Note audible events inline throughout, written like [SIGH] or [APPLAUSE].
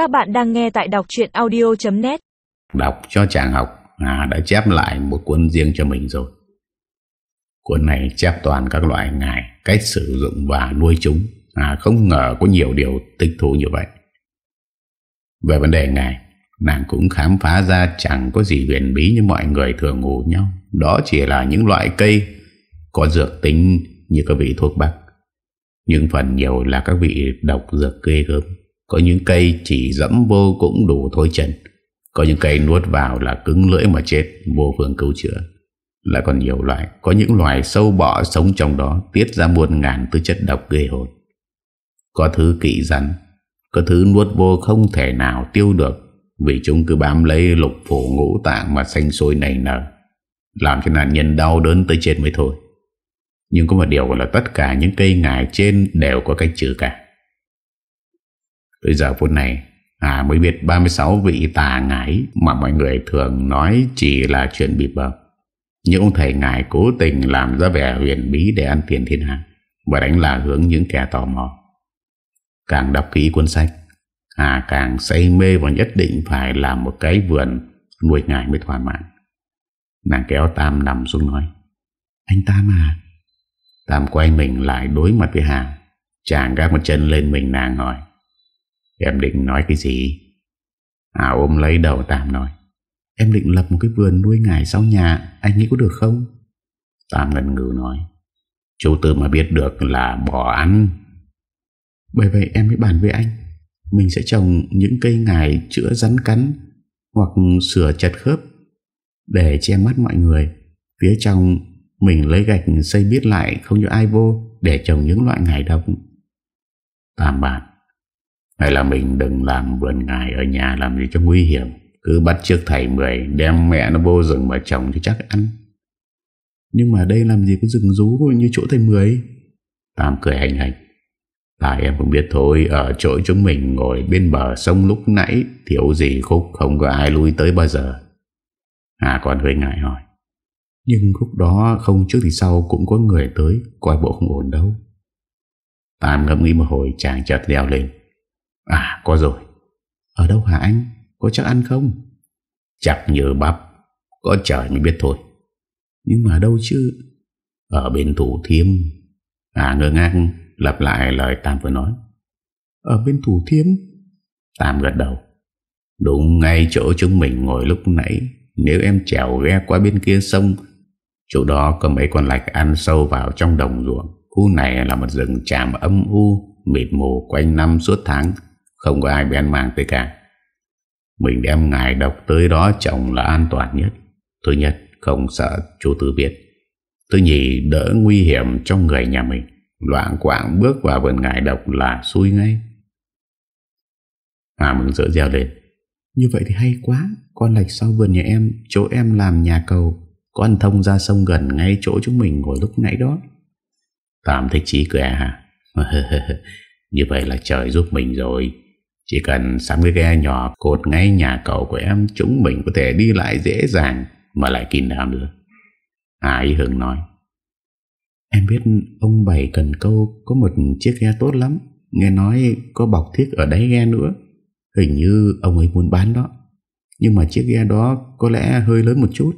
Các bạn đang nghe tại đọc chuyện audio.net Đọc cho chàng học. Hà đã chép lại một cuốn riêng cho mình rồi. Cuốn này chép toàn các loại ngài Cách sử dụng và nuôi chúng. Hà không ngờ có nhiều điều tích thú như vậy. Về vấn đề ngài Nàng cũng khám phá ra chẳng có gì huyền bí như mọi người thường ngủ nhau. Đó chỉ là những loại cây Có dược tính như các vị thuốc bắc. Nhưng phần nhiều là các vị độc dược ghê gớm. Có những cây chỉ dẫm vô cũng đủ thôi chân Có những cây nuốt vào là cứng lưỡi mà chết, Vô phương cứu chữa. Lại còn nhiều loại, Có những loài sâu bọ sống trong đó, Tiết ra muôn ngàn tư chất độc ghê hồn. Có thứ kỵ rắn, Có thứ nuốt vô không thể nào tiêu được, Vì chúng cứ bám lấy lục phủ ngũ tạng Mà xanh sôi nảy nở, Làm cho nạn nhân đau đớn tới chết mới thôi. Nhưng có một điều là tất cả những cây ngải trên đều có cách trừ cả. Tới giờ phút này Hà mới biết 36 vị tà ngải mà mọi người thường nói chỉ là chuyện bịp bợm. Những ông thầy ngải cố tình làm ra vẻ huyền bí để ăn tiền thiên hạ và đánh là hướng những kẻ tò mò. Càng đọc kỹ cuốn sách, Hà càng say mê và nhất định phải làm một cái vườn nuôi ngải mới thỏa mãn. Nàng kéo Tam nằm xuống nói Anh Tam à Tam quay mình lại đối mặt với Hà Chàng gác một chân lên mình nàng hỏi Em định nói cái gì? À, ôm lấy đầu Tam nói Em định lập một cái vườn nuôi ngải sau nhà Anh nghĩ có được không? Tam ngần ngừ nói Chú Tư mà biết được là bỏ ăn. Bởi vậy em mới bàn với anh Mình sẽ trồng những cây ngải chữa rắn cắn Hoặc sửa chật khớp Để che mắt mọi người. Phía trong mình lấy gạch xây biết lại Không cho ai vô Để trồng những loại ngải độc. Tam bạn hay là mình đừng làm vườn ngài ở nhà làm gì cho nguy hiểm. Cứ bắt trước thầy mười, Đem mẹ nó vô rừng mà trồng cho chắc ăn. Nhưng mà đây làm gì có rừng rú như chỗ thầy mười? Tam cười hành hành. Tại em cũng biết thôi, Ở chỗ chúng mình ngồi bên bờ sông lúc nãy, Thiếu gì khúc không có ai lui tới bao giờ. À còn hơi ngại hỏi. Nhưng khúc đó không trước thì sau Cũng có người tới, Coi bộ không ổn đâu. Tam ngẫm nghĩ một hồi, chàng chợt leo lên. À có rồi. Ở đâu hả anh? Có chắc ăn không? Chắc như bắp. Có trời mới biết thôi. Nhưng mà đâu chứ? Ở bên thủ thiêm. À ngơ ngác lặp lại lời Tam vừa nói. Ở bên thủ thiêm? Tam gật đầu. Đúng ngay chỗ chúng mình ngồi lúc nãy. Nếu em trèo ghe qua bên kia sông Chỗ đó có mấy con lạch ăn sâu vào trong đồng ruộng. Khu này là một rừng tràm âm u Mịt mù quanh năm suốt tháng không có ai bén mang tới cả. Mình đem ngài độc tới đó trồng là an toàn nhất. Thứ nhất không sợ chú tư biết. Thứ nhì đỡ nguy hiểm cho người nhà mình. Loạn quạng bước vào vườn ngài độc là xui ngay. Hà mừng rỡ reo lên. Như vậy thì hay quá. Con lạch sau vườn nhà em Chỗ em làm nhà cầu. Con thông ra sông gần ngay chỗ chúng mình ngồi lúc nãy đó. Tạm thích chí cười hả [LAUGHS] Như vậy là trời giúp mình rồi chỉ cần sắm cái ghe nhỏ cột ngay nhà cầu của em, Chúng mình có thể đi lại dễ dàng Mà lại kín đáo nữa Ái Hưng nói, Em biết ông Bảy Cần Câu Có một chiếc ghe tốt lắm, Nghe nói có bọc thiết ở đáy ghe nữa. Hình như ông ấy muốn bán đó, Nhưng mà chiếc ghe đó Có lẽ hơi lớn một chút.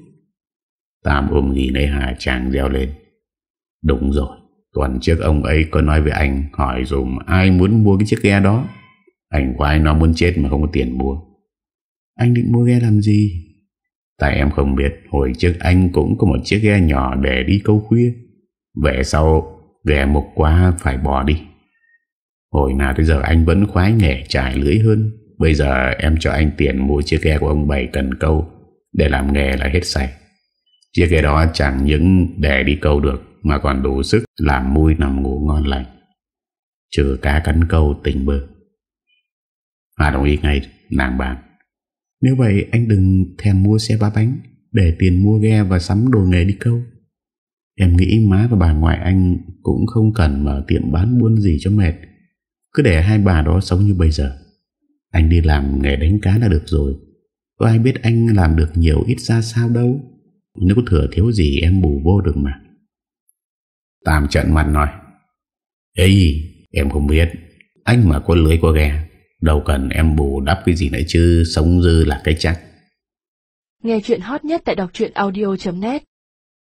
Tam ôm nghỉ nơi Hà chàng reo lên, Đúng rồi, Tuần trước ông ấy có nói với anh, Hỏi dùm ai muốn mua cái chiếc ghe đó anh quái nó muốn chết mà không có tiền mua? Anh định mua ghe làm gì? Tại em không biết. Hồi trước anh cũng có một chiếc ghe nhỏ Để đi câu khuya. Về sau, ghe mục quá, phải bỏ đi. Hồi nào tới giờ anh vẫn khoái nghề trải lưới hơn. Bây giờ em cho anh tiền mua chiếc ghe của ông Bảy cần câu Để làm nghề là hết sạch. Chiếc ghe đó chẳng những để đi câu được, Mà còn đủ sức làm mui nằm ngủ ngon lành. Trừ cá cắn câu tình bơ. Hà đồng ý ngay, nàng bạn Nếu vậy, anh đừng thèm mua xe ba bánh, Để tiền mua ghe và sắm đồ nghề đi câu. Em nghĩ má và bà ngoại anh Cũng không cần mở tiệm bán buôn gì cho mệt. Cứ để hai bà đó sống như bây giờ. Anh đi làm nghề đánh cá là được rồi. Có ai biết anh làm được nhiều ít ra sao đâu. Nếu có thừa thiếu gì, em bù vô được mà. Tam trận mặt nói. Ê, em không biết. Anh mà có lưới có ghe Đâu cần em bù đắp cái gì nữa chứ, Sống dư là cái chắc. Nghe chuyện hot nhất tại đọc audio.net